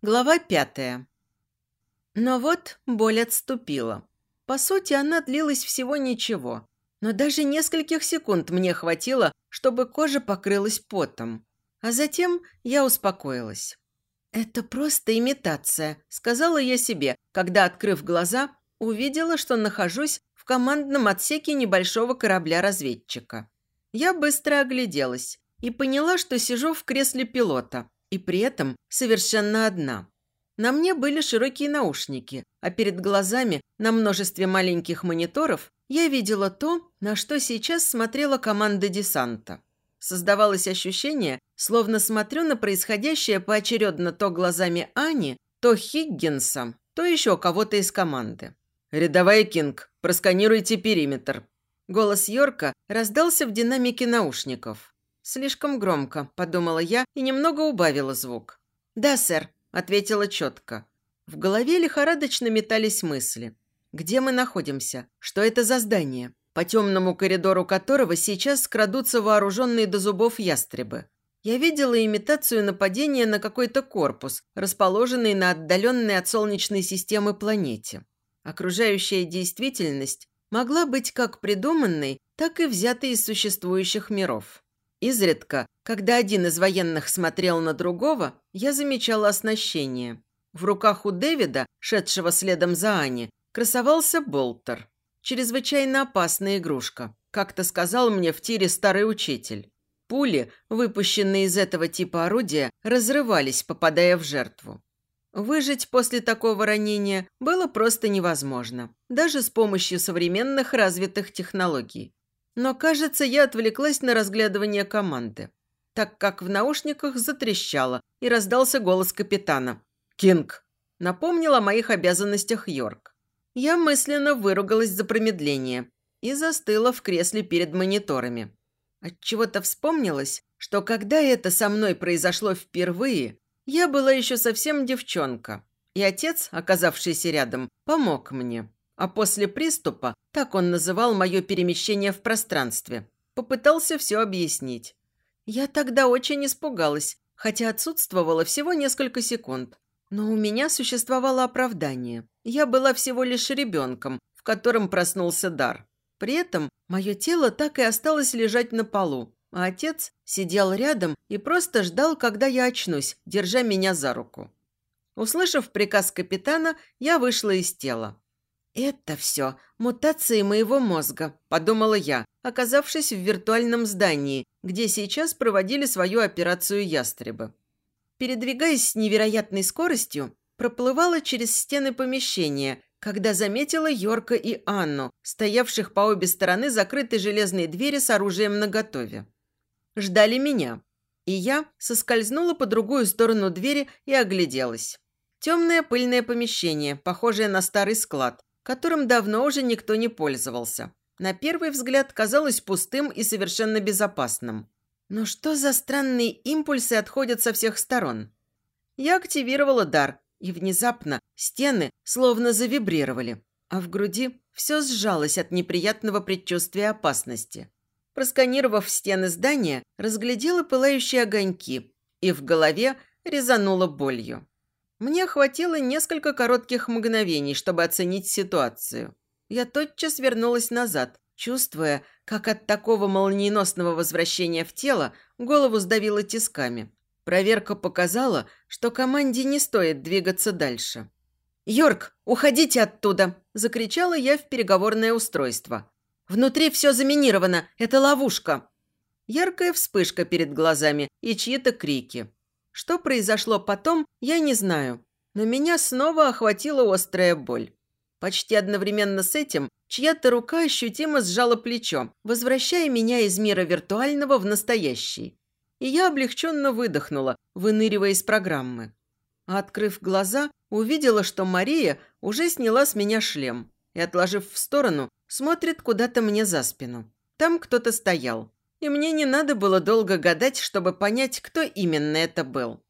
Глава пятая. Но вот боль отступила. По сути, она длилась всего ничего. Но даже нескольких секунд мне хватило, чтобы кожа покрылась потом. А затем я успокоилась. «Это просто имитация», – сказала я себе, когда, открыв глаза, увидела, что нахожусь в командном отсеке небольшого корабля-разведчика. Я быстро огляделась и поняла, что сижу в кресле пилота – и при этом совершенно одна. На мне были широкие наушники, а перед глазами на множестве маленьких мониторов я видела то, на что сейчас смотрела команда десанта. Создавалось ощущение, словно смотрю на происходящее поочередно то глазами Ани, то Хиггинса, то еще кого-то из команды. «Рядовая Кинг, просканируйте периметр». Голос Йорка раздался в динамике наушников. «Слишком громко», – подумала я и немного убавила звук. «Да, сэр», – ответила четко. В голове лихорадочно метались мысли. «Где мы находимся? Что это за здание?» По темному коридору которого сейчас скрадутся вооруженные до зубов ястребы. Я видела имитацию нападения на какой-то корпус, расположенный на отдаленной от Солнечной системы планете. Окружающая действительность могла быть как придуманной, так и взятой из существующих миров. Изредка, когда один из военных смотрел на другого, я замечала оснащение. В руках у Дэвида, шедшего следом за Ани, красовался болтер. Чрезвычайно опасная игрушка, как-то сказал мне в тире старый учитель. Пули, выпущенные из этого типа орудия, разрывались, попадая в жертву. Выжить после такого ранения было просто невозможно, даже с помощью современных развитых технологий. Но, кажется, я отвлеклась на разглядывание команды, так как в наушниках затрещало и раздался голос капитана. «Кинг!» Напомнил о моих обязанностях Йорк. Я мысленно выругалась за промедление и застыла в кресле перед мониторами. Отчего-то вспомнилось, что когда это со мной произошло впервые, я была еще совсем девчонка, и отец, оказавшийся рядом, помог мне. А после приступа, так он называл мое перемещение в пространстве, попытался все объяснить. Я тогда очень испугалась, хотя отсутствовало всего несколько секунд. Но у меня существовало оправдание. Я была всего лишь ребенком, в котором проснулся дар. При этом мое тело так и осталось лежать на полу, а отец сидел рядом и просто ждал, когда я очнусь, держа меня за руку. Услышав приказ капитана, я вышла из тела. «Это все мутации моего мозга», – подумала я, оказавшись в виртуальном здании, где сейчас проводили свою операцию ястребы. Передвигаясь с невероятной скоростью, проплывала через стены помещения, когда заметила Йорка и Анну, стоявших по обе стороны закрытой железной двери с оружием наготове. Ждали меня, и я соскользнула по другую сторону двери и огляделась. Темное пыльное помещение, похожее на старый склад, которым давно уже никто не пользовался. На первый взгляд казалось пустым и совершенно безопасным. Но что за странные импульсы отходят со всех сторон? Я активировала дар, и внезапно стены словно завибрировали, а в груди все сжалось от неприятного предчувствия опасности. Просканировав стены здания, разглядела пылающие огоньки, и в голове резанула болью. Мне хватило несколько коротких мгновений, чтобы оценить ситуацию. Я тотчас вернулась назад, чувствуя, как от такого молниеносного возвращения в тело голову сдавило тисками. Проверка показала, что команде не стоит двигаться дальше. «Йорк, уходите оттуда!» – закричала я в переговорное устройство. «Внутри все заминировано, это ловушка!» Яркая вспышка перед глазами и чьи-то крики. Что произошло потом, я не знаю, но меня снова охватила острая боль. Почти одновременно с этим чья-то рука ощутимо сжала плечо, возвращая меня из мира виртуального в настоящий. И я облегченно выдохнула, выныривая из программы. А открыв глаза, увидела, что Мария уже сняла с меня шлем и, отложив в сторону, смотрит куда-то мне за спину. Там кто-то стоял и мне не надо было долго гадать, чтобы понять, кто именно это был.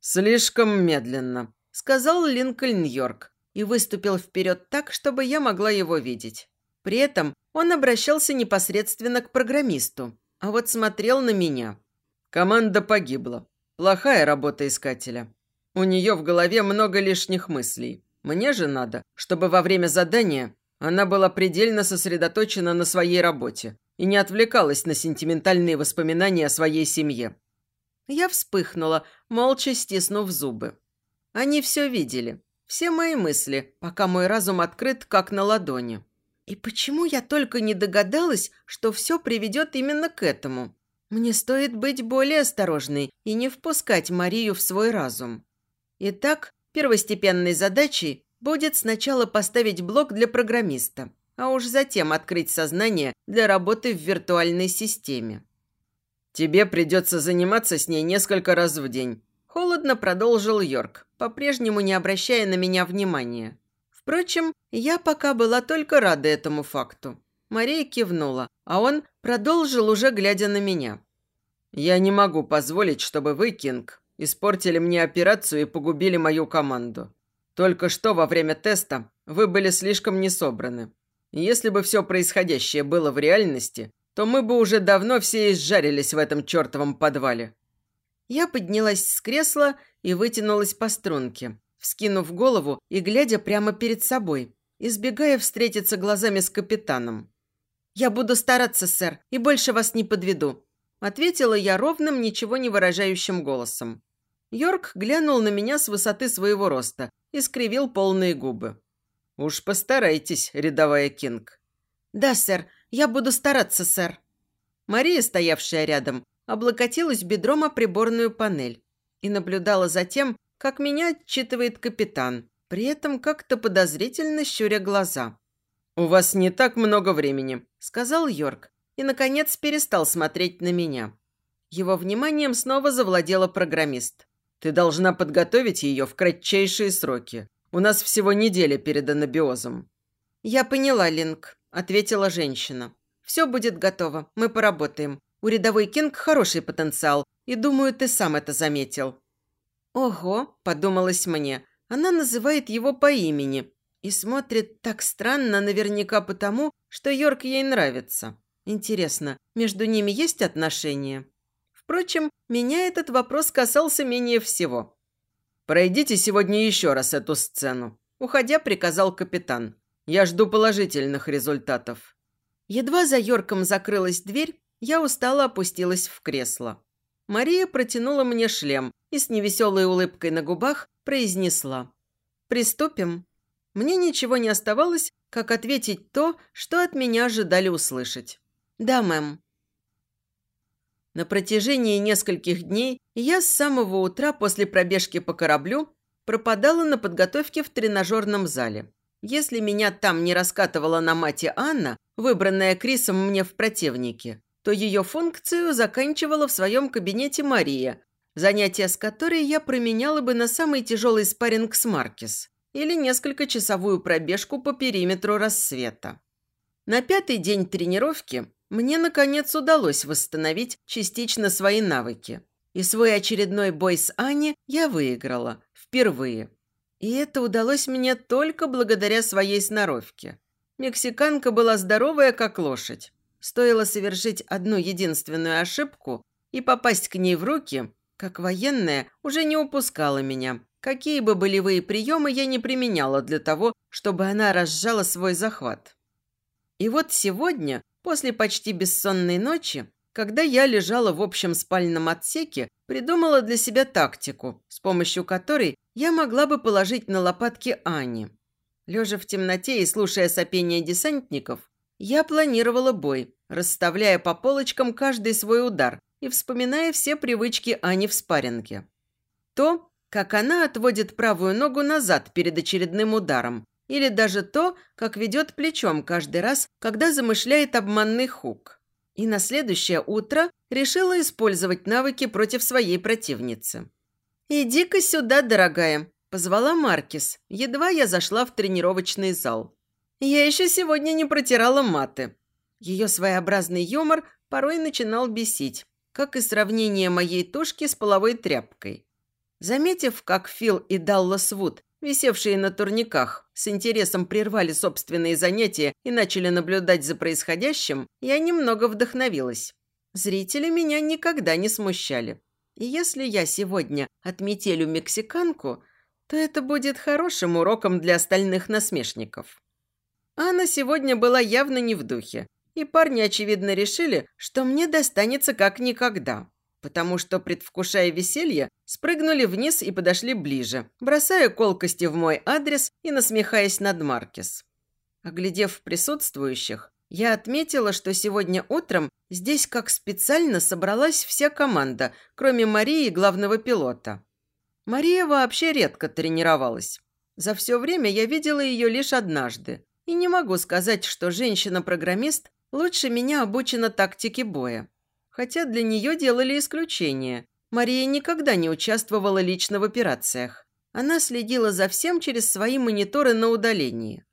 «Слишком медленно», – сказал Линкольн Йорк и выступил вперед так, чтобы я могла его видеть. При этом он обращался непосредственно к программисту, а вот смотрел на меня. «Команда погибла. Плохая работа искателя». У нее в голове много лишних мыслей. Мне же надо, чтобы во время задания она была предельно сосредоточена на своей работе и не отвлекалась на сентиментальные воспоминания о своей семье. Я вспыхнула, молча стиснув зубы. Они все видели, все мои мысли, пока мой разум открыт, как на ладони. И почему я только не догадалась, что все приведет именно к этому? Мне стоит быть более осторожной и не впускать Марию в свой разум. Итак, первостепенной задачей будет сначала поставить блок для программиста, а уж затем открыть сознание для работы в виртуальной системе. «Тебе придется заниматься с ней несколько раз в день», – холодно продолжил Йорк, по-прежнему не обращая на меня внимания. Впрочем, я пока была только рада этому факту. Мария кивнула, а он продолжил уже глядя на меня. «Я не могу позволить, чтобы вы, Кинг, испортили мне операцию и погубили мою команду. Только что во время теста вы были слишком несобраны. Если бы все происходящее было в реальности, то мы бы уже давно все изжарились в этом чертовом подвале». Я поднялась с кресла и вытянулась по струнке, вскинув голову и глядя прямо перед собой, избегая встретиться глазами с капитаном. «Я буду стараться, сэр, и больше вас не подведу», ответила я ровным, ничего не выражающим голосом. Йорк глянул на меня с высоты своего роста и скривил полные губы. «Уж постарайтесь, рядовая Кинг». «Да, сэр, я буду стараться, сэр». Мария, стоявшая рядом, облокотилась бедром о приборную панель и наблюдала за тем, как меня отчитывает капитан, при этом как-то подозрительно щуря глаза. «У вас не так много времени», – сказал Йорк, и, наконец, перестал смотреть на меня. Его вниманием снова завладела программист. «Ты должна подготовить ее в кратчайшие сроки. У нас всего неделя перед анабиозом». «Я поняла, Линк», – ответила женщина. «Все будет готово. Мы поработаем. У рядовой Кинг хороший потенциал, и, думаю, ты сам это заметил». «Ого», – подумалось мне, – она называет его по имени и смотрит так странно наверняка потому, что Йорк ей нравится. Интересно, между ними есть отношения? Впрочем, меня этот вопрос касался менее всего. «Пройдите сегодня еще раз эту сцену», – уходя приказал капитан. «Я жду положительных результатов». Едва за Йорком закрылась дверь, я устало опустилась в кресло. Мария протянула мне шлем и с невеселой улыбкой на губах произнесла. «Приступим». Мне ничего не оставалось, как ответить то, что от меня ожидали услышать. «Да, мэм». На протяжении нескольких дней я с самого утра после пробежки по кораблю пропадала на подготовке в тренажерном зале. Если меня там не раскатывала на мате Анна, выбранная Крисом мне в противнике, то ее функцию заканчивала в своем кабинете Мария, занятие с которой я променяла бы на самый тяжелый спарринг с Маркис или несколько часовую пробежку по периметру рассвета. На пятый день тренировки мне, наконец, удалось восстановить частично свои навыки. И свой очередной бой с Ани я выиграла. Впервые. И это удалось мне только благодаря своей сноровке. Мексиканка была здоровая, как лошадь. Стоило совершить одну единственную ошибку и попасть к ней в руки, как военная уже не упускала меня. Какие бы болевые приемы я не применяла для того, чтобы она разжала свой захват. И вот сегодня, после почти бессонной ночи, когда я лежала в общем спальном отсеке, придумала для себя тактику, с помощью которой я могла бы положить на лопатки Ани. Лежа в темноте и слушая сопение десантников, я планировала бой, расставляя по полочкам каждый свой удар и вспоминая все привычки Ани в спарринге. То, как она отводит правую ногу назад перед очередным ударом, или даже то, как ведет плечом каждый раз, когда замышляет обманный хук. И на следующее утро решила использовать навыки против своей противницы. «Иди-ка сюда, дорогая», – позвала Маркис, едва я зашла в тренировочный зал. Я еще сегодня не протирала маты. Ее своеобразный юмор порой начинал бесить, как и сравнение моей тушки с половой тряпкой. Заметив, как Фил и Даллас Вуд, висевшие на турниках, с интересом прервали собственные занятия и начали наблюдать за происходящим, я немного вдохновилась. Зрители меня никогда не смущали. И если я сегодня отметелю мексиканку, то это будет хорошим уроком для остальных насмешников. Анна сегодня была явно не в духе, и парни, очевидно, решили, что мне достанется как никогда, потому что, предвкушая веселье, спрыгнули вниз и подошли ближе, бросая колкости в мой адрес и насмехаясь над Маркес. Оглядев присутствующих, я отметила, что сегодня утром здесь как специально собралась вся команда, кроме Марии и главного пилота. Мария вообще редко тренировалась. За все время я видела ее лишь однажды. И не могу сказать, что женщина-программист лучше меня обучена тактике боя. Хотя для нее делали исключение. Мария никогда не участвовала лично в операциях. Она следила за всем через свои мониторы на удалении.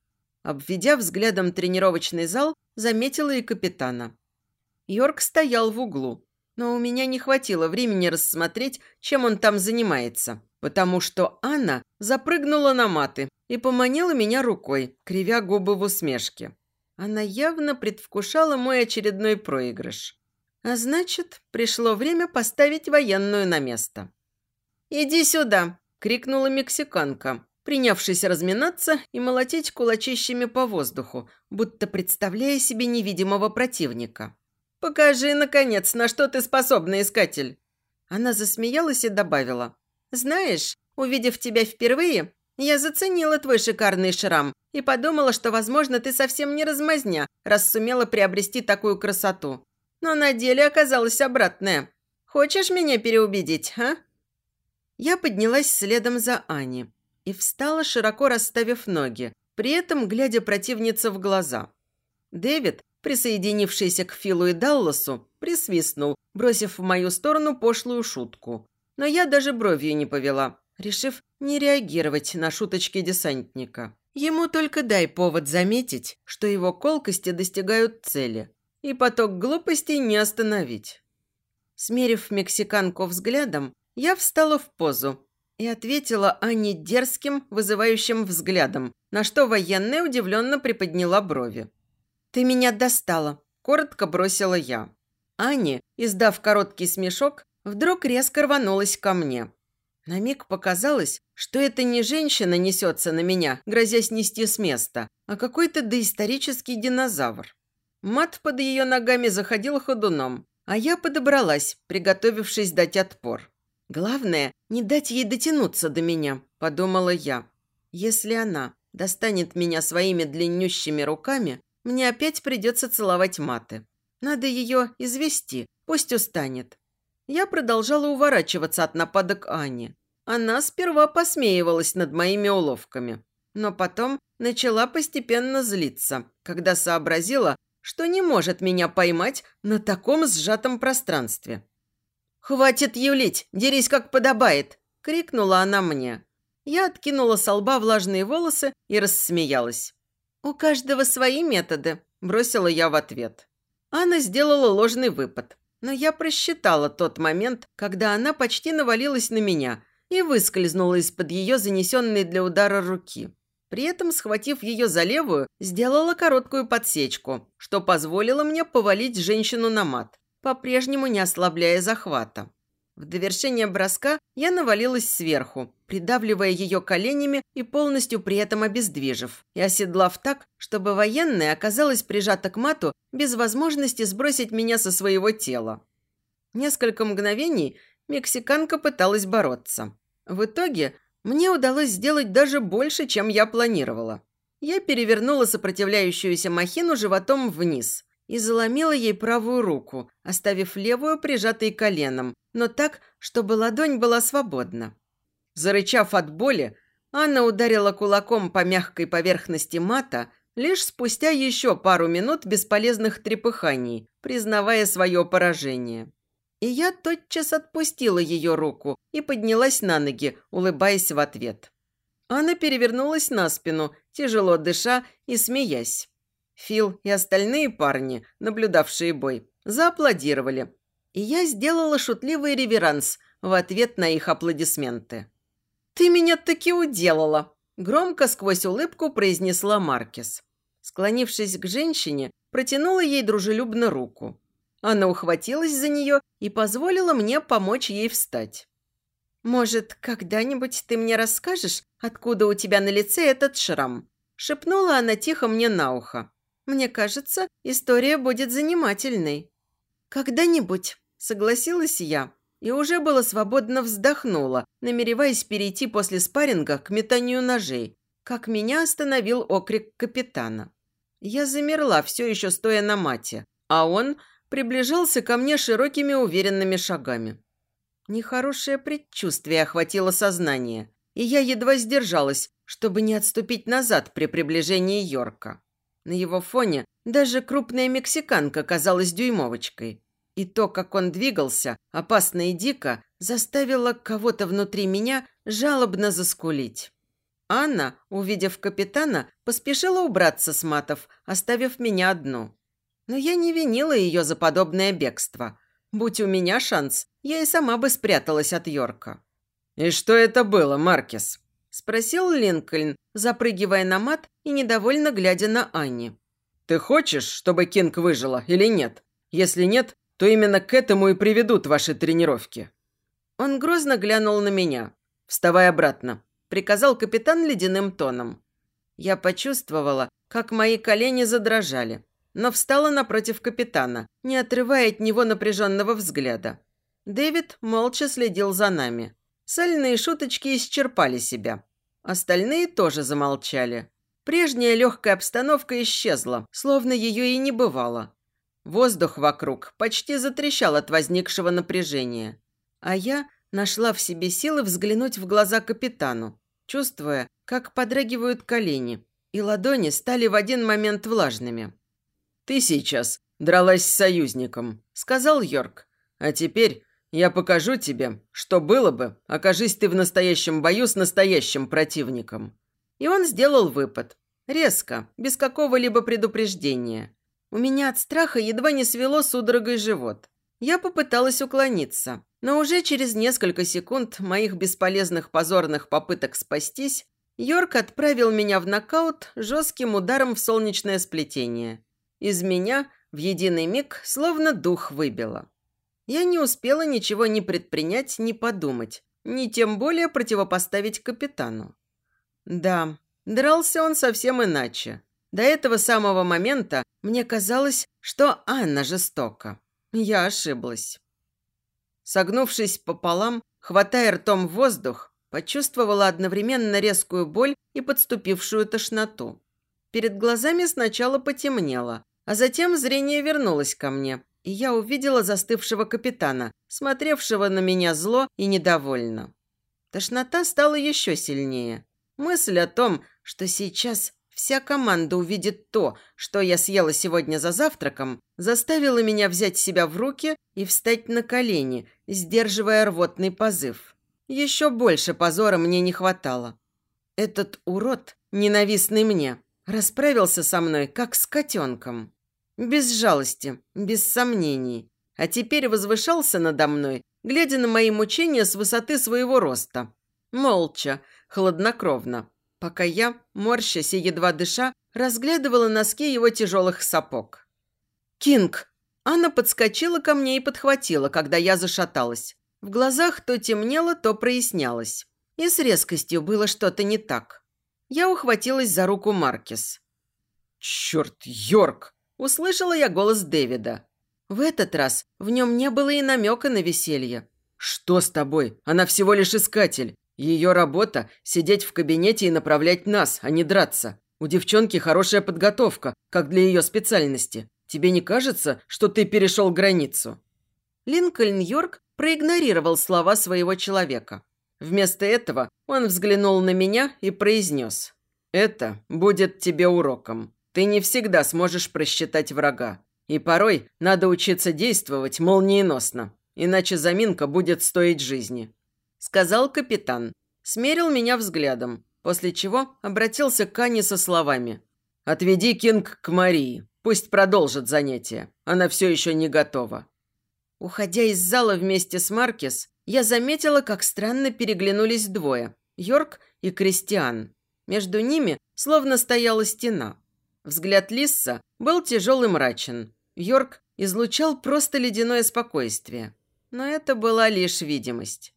Обведя взглядом тренировочный зал, заметила и капитана. Йорк стоял в углу, но у меня не хватило времени рассмотреть, чем он там занимается, потому что Анна запрыгнула на маты и поманила меня рукой, кривя губы в усмешке. Она явно предвкушала мой очередной проигрыш. А значит, пришло время поставить военную на место. «Иди сюда!» – крикнула мексиканка, принявшись разминаться и молотить кулачищами по воздуху, будто представляя себе невидимого противника. «Покажи, наконец, на что ты способна, искатель!» Она засмеялась и добавила. «Знаешь, увидев тебя впервые, я заценила твой шикарный шрам и подумала, что, возможно, ты совсем не размазня, раз сумела приобрести такую красоту. Но на деле оказалось обратное. Хочешь меня переубедить, а?» Я поднялась следом за Аней и встала, широко расставив ноги, при этом глядя противнице в глаза. Дэвид, присоединившийся к Филу и Далласу, присвистнул, бросив в мою сторону пошлую шутку. Но я даже бровью не повела, решив не реагировать на шуточки десантника. Ему только дай повод заметить, что его колкости достигают цели, и поток глупостей не остановить. Смерив мексиканку взглядом, я встала в позу, и ответила Анне дерзким, вызывающим взглядом, на что военная удивленно приподняла брови. «Ты меня достала», – коротко бросила я. Аня, издав короткий смешок, вдруг резко рванулась ко мне. На миг показалось, что это не женщина несется на меня, грозя снести с места, а какой-то доисторический динозавр. Мат под ее ногами заходил ходуном, а я подобралась, приготовившись дать отпор. Главное, не дать ей дотянуться до меня, подумала я. Если она достанет меня своими длиннющими руками, мне опять придется целовать маты. Надо ее извести, пусть устанет. Я продолжала уворачиваться от нападок Ани. Она сперва посмеивалась над моими уловками, но потом начала постепенно злиться, когда сообразила, что не может меня поймать на таком сжатом пространстве. «Хватит юлить, дерись как подобает!» – крикнула она мне. Я откинула со лба влажные волосы и рассмеялась. «У каждого свои методы», – бросила я в ответ. Анна сделала ложный выпад, но я просчитала тот момент, когда она почти навалилась на меня и выскользнула из-под ее занесенной для удара руки. При этом, схватив ее за левую, сделала короткую подсечку, что позволило мне повалить женщину на мат по-прежнему не ослабляя захвата. В довершение броска я навалилась сверху, придавливая ее коленями и полностью при этом обездвижив, и оседлав так, чтобы военная оказалась прижата к мату без возможности сбросить меня со своего тела. Несколько мгновений мексиканка пыталась бороться. В итоге мне удалось сделать даже больше, чем я планировала. Я перевернула сопротивляющуюся махину животом вниз, и заломила ей правую руку, оставив левую прижатой коленом, но так, чтобы ладонь была свободна. Зарычав от боли, Анна ударила кулаком по мягкой поверхности мата лишь спустя еще пару минут бесполезных трепыханий, признавая свое поражение. И я тотчас отпустила ее руку и поднялась на ноги, улыбаясь в ответ. Анна перевернулась на спину, тяжело дыша и смеясь. Фил и остальные парни, наблюдавшие бой, зааплодировали. И я сделала шутливый реверанс в ответ на их аплодисменты. «Ты меня таки уделала!» – громко сквозь улыбку произнесла Маркес. Склонившись к женщине, протянула ей дружелюбно руку. Она ухватилась за нее и позволила мне помочь ей встать. «Может, когда-нибудь ты мне расскажешь, откуда у тебя на лице этот шрам?» Шепнула она тихо мне на ухо. «Мне кажется, история будет занимательной». «Когда-нибудь», – согласилась я, и уже было свободно вздохнула, намереваясь перейти после спарринга к метанию ножей, как меня остановил окрик капитана. Я замерла, все еще стоя на мате, а он приближался ко мне широкими уверенными шагами. Нехорошее предчувствие охватило сознание, и я едва сдержалась, чтобы не отступить назад при приближении Йорка. На его фоне даже крупная мексиканка казалась дюймовочкой. И то, как он двигался, опасно и дико, заставило кого-то внутри меня жалобно заскулить. Анна, увидев капитана, поспешила убраться с матов, оставив меня одну. Но я не винила ее за подобное бегство. Будь у меня шанс, я и сама бы спряталась от Йорка. «И что это было, Маркес?» – спросил Линкольн, запрыгивая на мат и недовольно глядя на Анни. «Ты хочешь, чтобы Кинг выжила или нет? Если нет, то именно к этому и приведут ваши тренировки». Он грозно глянул на меня. «Вставай обратно», – приказал капитан ледяным тоном. Я почувствовала, как мои колени задрожали но встала напротив капитана, не отрывая от него напряженного взгляда. Дэвид молча следил за нами. Сальные шуточки исчерпали себя. Остальные тоже замолчали. Прежняя легкая обстановка исчезла, словно ее и не бывало. Воздух вокруг почти затрещал от возникшего напряжения. А я нашла в себе силы взглянуть в глаза капитану, чувствуя, как подрагивают колени, и ладони стали в один момент влажными. «Ты сейчас дралась с союзником», – сказал Йорк. «А теперь я покажу тебе, что было бы, окажись ты в настоящем бою с настоящим противником». И он сделал выпад. Резко, без какого-либо предупреждения. У меня от страха едва не свело судорогой живот. Я попыталась уклониться, но уже через несколько секунд моих бесполезных позорных попыток спастись, Йорк отправил меня в нокаут жестким ударом в солнечное сплетение. Из меня в единый миг словно дух выбило. Я не успела ничего ни предпринять, ни подумать, ни тем более противопоставить капитану. Да, дрался он совсем иначе. До этого самого момента мне казалось, что Анна жестока. Я ошиблась. Согнувшись пополам, хватая ртом воздух, почувствовала одновременно резкую боль и подступившую тошноту. Перед глазами сначала потемнело, а затем зрение вернулось ко мне, и я увидела застывшего капитана, смотревшего на меня зло и недовольно. Тошнота стала еще сильнее. Мысль о том, что сейчас вся команда увидит то, что я съела сегодня за завтраком, заставила меня взять себя в руки и встать на колени, сдерживая рвотный позыв. Еще больше позора мне не хватало. Этот урод, ненавистный мне, расправился со мной, как с котенком. Без жалости, без сомнений. А теперь возвышался надо мной, глядя на мои мучения с высоты своего роста. Молча, хладнокровно, пока я, морщась и едва дыша, разглядывала носки его тяжелых сапог. «Кинг!» Анна подскочила ко мне и подхватила, когда я зашаталась. В глазах то темнело, то прояснялось. И с резкостью было что-то не так. Я ухватилась за руку Маркис. «Черт, Йорк!» Услышала я голос Дэвида. В этот раз в нем не было и намека на веселье. «Что с тобой? Она всего лишь искатель. Ее работа – сидеть в кабинете и направлять нас, а не драться. У девчонки хорошая подготовка, как для ее специальности. Тебе не кажется, что ты перешел границу?» Линкольн Йорк проигнорировал слова своего человека. Вместо этого он взглянул на меня и произнес. «Это будет тебе уроком. Ты не всегда сможешь просчитать врага. И порой надо учиться действовать молниеносно, иначе заминка будет стоить жизни», – сказал капитан. Смерил меня взглядом, после чего обратился к Ане со словами. «Отведи Кинг к Марии. Пусть продолжит занятие. Она все еще не готова». Уходя из зала вместе с Маркес, я заметила, как странно переглянулись двое – Йорк и Кристиан. Между ними словно стояла стена – Взгляд Лисса был тяжел и мрачен. Йорк излучал просто ледяное спокойствие. Но это была лишь видимость.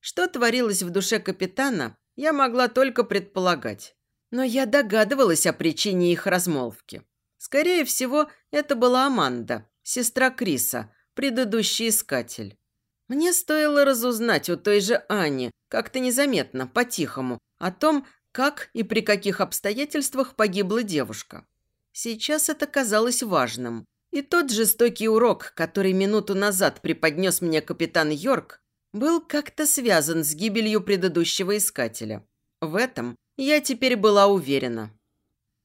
Что творилось в душе капитана, я могла только предполагать. Но я догадывалась о причине их размолвки. Скорее всего, это была Аманда, сестра Криса, предыдущий искатель. Мне стоило разузнать у той же Ани, как-то незаметно, по-тихому, о том, как и при каких обстоятельствах погибла девушка. Сейчас это казалось важным. И тот жестокий урок, который минуту назад преподнес мне капитан Йорк, был как-то связан с гибелью предыдущего искателя. В этом я теперь была уверена.